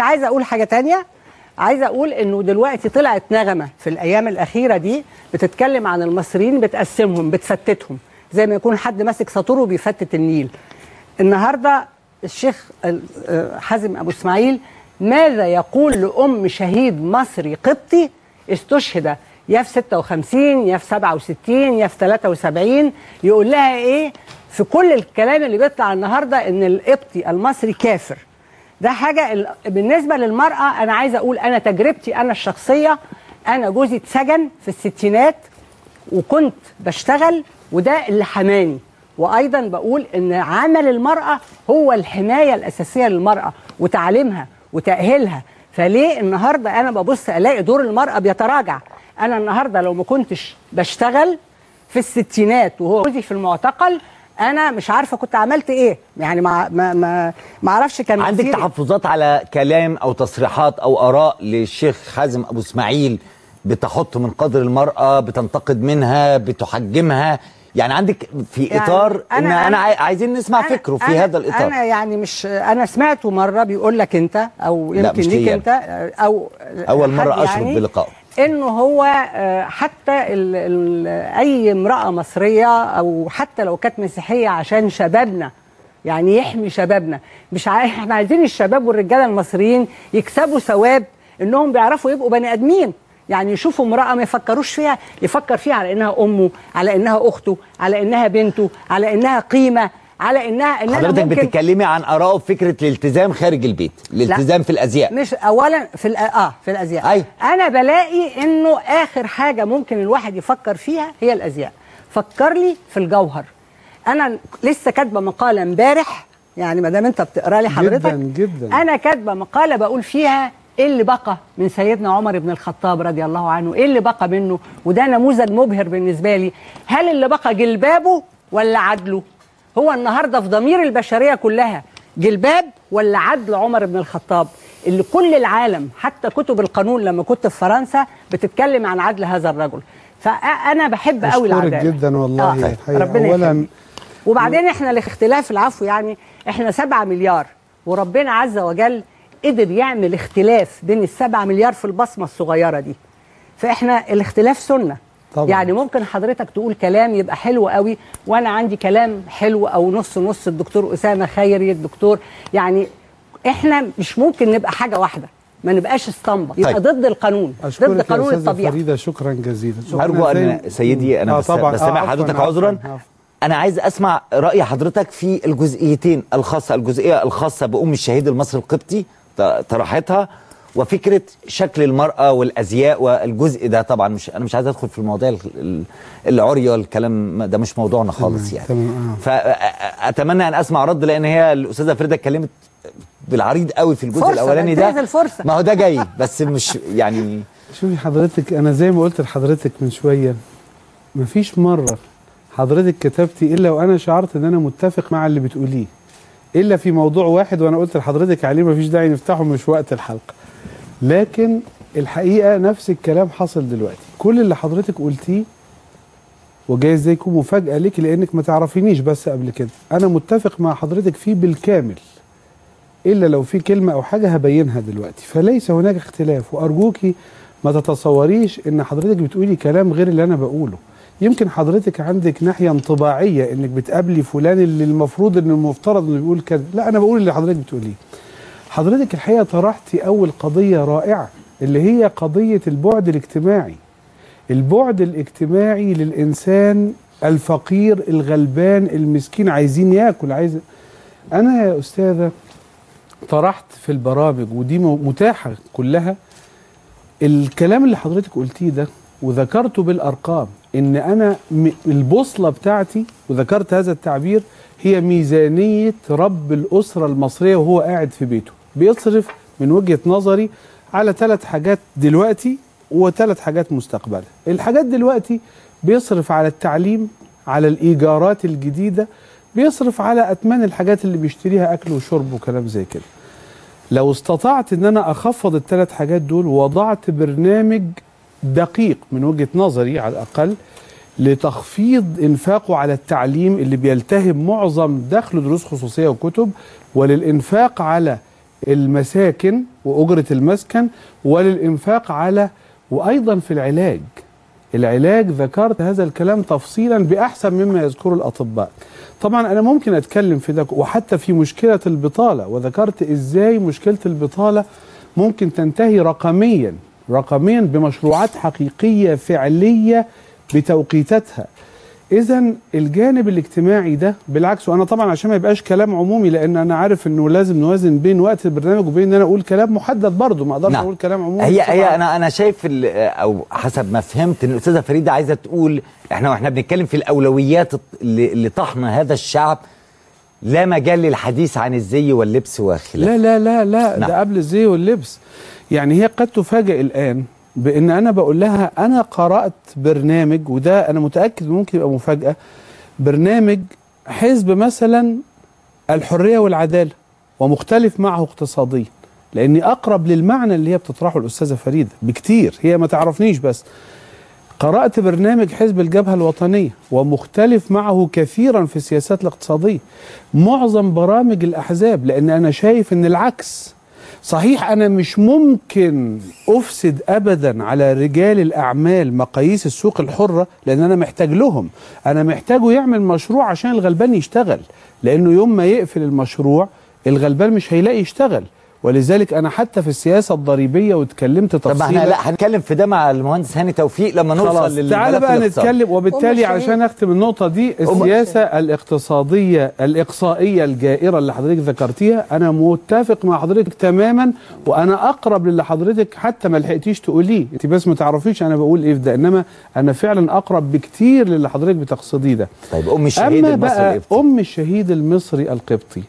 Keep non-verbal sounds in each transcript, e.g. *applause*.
بس عايزه أقول حاجة تانية. عايزه أقول إنه دلوقتي طلعت نغمة في الأيام الأخيرة دي بتتكلم عن المصريين بتقسمهم بتفتتهم. زي ما يكون حد ماسك ساطور وبيفتت النيل. النهارده الشيخ ال- آه، حازم أبو إسماعيل ماذا يقول لأم شهيد مصري قبطي؟ استشهد. يا في 56 يا في 67 يا في 73 يقول لها إيه؟ في كل الكلام اللي بيطلع النهارده إن القبطي المصري كافر. ده حاجة ال- بالنسبة للمرأة أنا عايزة أقول أنا تجربتي أنا الشخصية أنا جوزي اتسجن في الستينات وكنت بشتغل وده اللي حماني. وأيضا بقول إن عمل المرأة هو الحماية الأساسية للمرأة وتعليمها وتأهيلها. فليه النهارده أنا ببص ألاقي دور المرأة بيتراجع؟ أنا النهارده لو ما كنتش بشتغل في الستينات وهو جوزي في المعتقل أنا مش عارفه كنت عملت إيه. يعني ما ما ما ما أعرفش كان عندك تحفظات على كلام أو تصريحات أو اراء للشيخ حازم ابو اسماعيل بتحط من قدر المرأة بتنتقد منها بتحجمها؟ يعني عندك في يعني إطار أنا- أنا, أنا- عاي- عايزين نسمع أنا- فكره في أنا- هذا الإطار. أنا يعني مش أنا سمعته مرة بيقول لك أنت أو يمكن ليك ليا. أنت أو أول مرة حد اشرف يعني بلقائه. إنه هو آه، حتى أي امرأة مصرية أو حتى لو كانت مسيحية عشان شبابنا يعني يحمي شبابنا مش. إحنا عايزين الشباب والرجالة المصريين يكسبوا ثواب إنهم بيعرفوا يبقوا بني آدمين يعني يشوفوا امرأة ما يفكروش فيها يفكر فيها على إنها أمه على إنها أخته على إنها بنته على إنها قيمة على انها ان حضرتك بتتكلمي عن ارائه في فكره الالتزام خارج البيت الالتزام في الأزياء. مش اولا في الأ- آه في الأزياء. أيوة. أنا بلاقي إنه آخر حاجة ممكن الواحد يفكر فيها هي الأزياء. فكر لي في الجوهر. أنا لسه كاتبة مقالة امبارح يعني ما دام أنت بتقرأ لي حضرتك جدا جدا. أنا كاتبة مقالة بقول فيها إيه اللي بقى من سيدنا عمر بن الخطاب رضي الله عنه؟ إيه اللي بقى منه؟ وده نموذج مبهر بالنسبة لي. هل اللي بقى جلبابه ولا عدله؟ هو النهارده في ضمير البشريه كلها جلباب ولا عدل عمر بن الخطاب؟ اللي كل العالم حتى كتب القانون لما كنت في فرنسا بتتكلم عن عدل هذا الرجل. فأنا بحب قوي العدالة. جدا والله. آه. ربنا يخليك. وبعدين إحنا الاختلاف العفو يعني إحنا سبعة مليار وربنا عز وجل قدر يعمل اختلاف بين السبعة مليار في البصمة الصغيرة دي. فإحنا الاختلاف سنة. طبعاً. يعني ممكن حضرتك تقول كلام يبقى حلو قوي وأنا عندي كلام حلو أو نص نص الدكتور أسامة خيري الدكتور يعني إحنا مش ممكن نبقى حاجة واحدة ما نبقاش اسطمبة يبقى طيب. ضد القانون ضد قانون الطبيعة فريدة شكرا جزيلا أرجو أنا ان سيدي أنا آه بس طبعاً. آه، حضرتك عفواً، عذرا عفواً، عفواً. أنا عايز أسمع رأي حضرتك في الجزئيتين الخاصة الجزئية الخاصة بأم الشهيد المصري القبطي طرحتها وفكرة شكل المرأة والأزياء والجزء ده طبعا مش أنا مش عايز أدخل في المواضيع ال- ال- العري والكلام ده مش موضوعنا خالص يعني تمام، آه. فاتمنى أن أسمع رد لأن هي الأستاذة فريدة اتكلمت بالعريض قوي في الجزء الأولاني ده الفرصة. ما هو ده جاي بس مش يعني *laughs* شوفي حضرتك أنا زي ما قلت لحضرتك من شوية مفيش مرة حضرتك كتبتي إلا وأنا شعرت إن أنا متفق مع اللي بتقوليه إلا في موضوع واحد وأنا قلت لحضرتك عليه مفيش داعي نفتحه مش وقت الحلقة. لكن الحقيقة نفس الكلام حصل دلوقتي. كل اللي حضرتك قلتيه وجايز ده يكون مفاجأة ليك لأنك ما تعرفينيش بس قبل كده. أنا متفق مع حضرتك فيه بالكامل. إلا لو في كلمة أو حاجة هبينها دلوقتي. فليس هناك اختلاف. وأرجوكي ما تتصوريش إن حضرتك بتقولي كلام غير اللي أنا بقوله. يمكن حضرتك عندك ناحية انطباعية إنك بتقابلي فلان اللي المفروض ان المفترض إنه بيقول كذا. لا أنا بقول اللي حضرتك بتقوليه. حضرتك الحقيقة طرحتي أول قضية رائعة اللي هي قضية البعد الاجتماعي. البعد الاجتماعي للإنسان الفقير الغلبان المسكين عايزين ياكل عايز. أنا يا أستاذة طرحت في البرامج ودي م- متاحة كلها. الكلام اللي حضرتك قلتيه ده وذكرته بالأرقام إن أنا البوصلة بتاعتي وذكرت هذا التعبير هي ميزانية رب الأسرة المصرية وهو قاعد في بيته. بيصرف من وجهة نظري على ثلاث حاجات دلوقتي وثلاث حاجات مستقبلا الحاجات دلوقتي بيصرف على التعليم على الإيجارات الجديدة بيصرف على اثمان الحاجات اللي بيشتريها أكل وشرب وكلام زي كده. لو استطعت إن أنا أخفض الثلاث حاجات دول ووضعت برنامج دقيق من وجهة نظري على الأقل لتخفيض إنفاقه على التعليم اللي بيلتهم معظم دخل دروس خصوصية وكتب وللإنفاق على المساكن وأجرة المسكن وللإنفاق على وأيضا في العلاج. العلاج ذكرت هذا الكلام تفصيلا بأحسن مما يذكره الأطباء. طبعا أنا ممكن أتكلم في ده وحتى في مشكلة البطالة وذكرت إزاي مشكلة البطالة ممكن تنتهي رقميا. رقميا بمشروعات حقيقية فعلية بتوقيتاتها إذا الجانب الاجتماعي ده بالعكس وأنا طبعا عشان ما يبقاش كلام عمومي لأن أنا عارف إنه لازم نوازن بين وقت البرنامج وبين إن أنا أقول كلام محدد برضه ما أقدرش نعم. أقول كلام عمومي هي هي. أنا أنا شايف أو حسب ما فهمت إن الأستاذة فريدة عايزة تقول إحنا وإحنا بنتكلم في الأولويات اللي, اللي طحن هذا الشعب لا مجال للحديث عن الزي واللبس وخلافه لا لا لا لا نعم. ده قبل الزي واللبس. يعني هي قد تفاجئ الآن بأن أنا بقول لها أنا قرأت برنامج وده أنا متأكد ممكن يبقى مفاجأة برنامج حزب مثلا الحرية والعدالة ومختلف معه اقتصاديا. لأني أقرب للمعنى اللي هي بتطرحه الأستاذة فريدة بكتير. هي ما تعرفنيش بس. قرأت برنامج حزب الجبهة الوطنية ومختلف معه كثيرا في السياسات الاقتصادية. معظم برامج الأحزاب لأن أنا شايف أن العكس. صحيح أنا مش ممكن أفسد أبدا على رجال الأعمال مقاييس السوق الحرة لأن أنا محتاج لهم. أنا محتاجه يعمل مشروع عشان الغلبان يشتغل لأنه يوم ما يقفل المشروع الغلبان مش هيلاقي يشتغل. ولذلك أنا حتى في السياسة الضريبية واتكلمت طب تفصيلا إحنا لا هنتكلم في ده مع المهندس هاني توفيق لما نوصل خلاص للملف تعالى بقى. نتكلم وبالتالي الشهيد. أختم النقطة دي السياسة الاقتصادية الإقصائية الجائرة اللي حضرتك ذكرتيها أنا متفق مع حضرتك تماما وأنا أقرب للي حضرتك حتى ما لحقتيش تقوليه أنت بس ما تعرفيش أنا بقول إيه في ده إنما أنا فعلا أقرب بكتير للي حضرتك بتقصديه ده طيب أم الشهيد أما المصري بقى القبطي. أم الشهيد المصري القبطي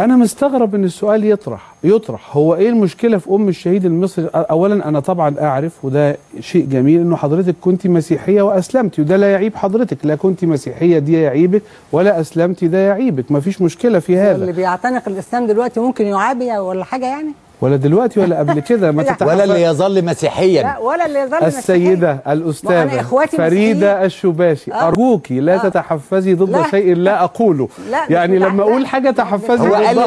أنا مستغرب إن السؤال يطرح يطرح. هو إيه المشكلة في أم الشهيد المصري؟ اولا أنا طبعا أعرف وده شيء جميل إنه حضرتك كنت مسيحية واسلمتي وده لا يعيب حضرتك. لا كنت مسيحية دي يعيبك ولا اسلمتي ده يعيبك. مفيش مشكلة في اللي هذا بيعتنق الإسلام دلوقتي ممكن يعابي ولا حاجة يعني؟ ولا دلوقتي ولا قبل كده ما *laughs* لا. ولا اللي يظل مسيحيا لا ولا اللي يظل السيدة مسيحي. ما الأستاذة فريدة. الشباشي آه. أرجوك لا آه. تتحفزي ضد لا. شيء لا أقوله لا، يعني بتاع- لما لا. أقول حاجة تحفزي هو قال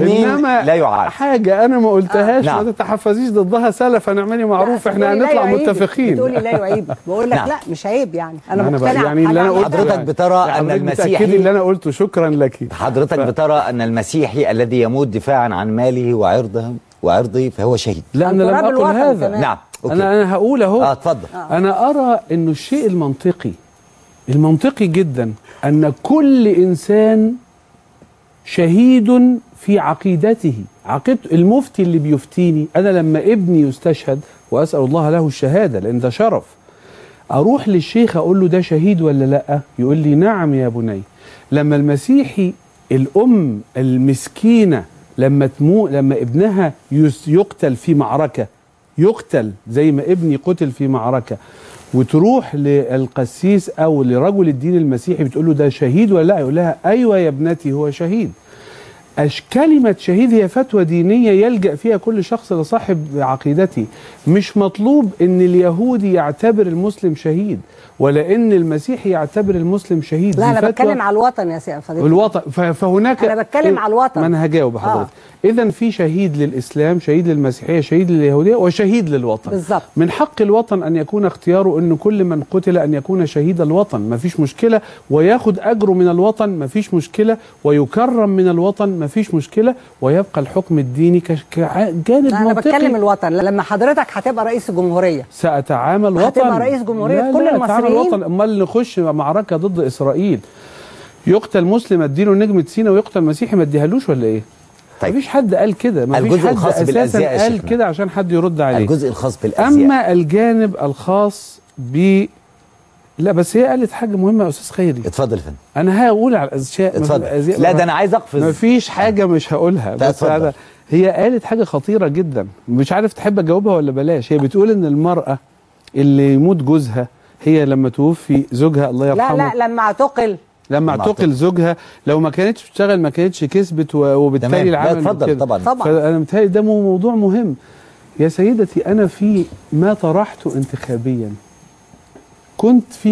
إنما لا يعاد. حاجة أنا ما قلتهاش نعم. ما تتحفزيش ضدها سلفا اعملي معروف لا، لا هنطلع. متفقين بتقولي لا يعيبك بقول لك نعم. لا مش عيب يعني أنا أنا مقتنع يعني اللي أنا قلته حضرتك يعني. بترى أن حضرتك المسيحي- اللي أنا قلته شكرا لك حضرتك بترى أن المسيحي الذي يموت دفاعا عن ماله وعرضه وعرضه فهو شهيد. لا أنا لم أقل هذا. نعم. أوكي. أنا أنا هقول أهو. آه اتفضل. أنا أرى أنه الشيء المنطقي المنطقي جدا أن كل إنسان شهيد في عقيدته. عقيدته المفتي اللي بيفتيني أنا لما ابني يستشهد وأسأل الله له الشهادة لأن ده شرف أروح للشيخ أقول له ده شهيد ولا لأ؟ يقول لي نعم يا بني. لما المسيحي الأم المسكينة لما تمو لما ابنها يقتل في معركة يقتل زي ما ابني قتل في معركة وتروح للقسيس أو لرجل الدين المسيحي بتقول له ده شهيد ولا لا؟ يقول لها أيوه يا ابنتي هو شهيد. كلمة شهيد هي فتوى دينية يلجأ فيها كل شخص لصاحب عقيدته. مش مطلوب إن اليهودي يعتبر المسلم شهيد ولا إن المسيحي يعتبر المسلم شهيد. لا أنا بتكلم على الوطن يا سيدي الوطن. فهناك أنا بتكلم على الوطن. ما أنا هجاوب حضرتك إذا في شهيد للإسلام شهيد للمسيحية شهيد لليهودية وشهيد للوطن. بالظبط. من حق الوطن أن يكون اختياره إن كل من قتل أن يكون شهيد الوطن. ما فيش مشكلة. وياخد أجره من الوطن ما فيش مشكلة. ويكرم من الوطن ما فيش مشكلة. ويبقى الحكم الديني كجانب أنا منطقي. بتكلم الوطن. لما حضرتك هتبقى رئيس الجمهوريه سأتعامل وطن. هتبقى رئيس جمهورية لا كل لا المصريين؟ وطن. أمال نخش معركة ضد إسرائيل. يقتل مسلم اديله نجمه سينا ويقتل مسيحي ما اديهالوش ولا إيه؟ طيب. مفيش حد قال كده مفيش الجزء حد الخاص يا قال. كده عشان حد يرد عليه. الجزء الخاص بالأزياء. أما الجانب الخاص ب لا بس هي قالت حاجة مهمة يا أستاذ خيري. اتفضل يا فندم. أنا هقول على في اتفضل. الأزياء لا ده أنا عايز أقفز. مفيش حاجة مش هقولها. لا، بس اتفضل. أنا هي قالت حاجة خطيرة جدا. مش عارف تحب أجاوبها ولا بلاش. هي بتقول إن المرأة اللي يموت جوزها هي لما توفي زوجها الله لا يرحمه. لا لما اعتقل. لما اعتقل زوجها لو ما كانتش بتشتغل ما كانتش كسبت و- وبالتالي العمل اتفضل. طبعا. طبعا. فأنا متهيألي ده مو- موضوع مهم. يا سيدتي أنا في ما طرحته انتخابيا. كنت في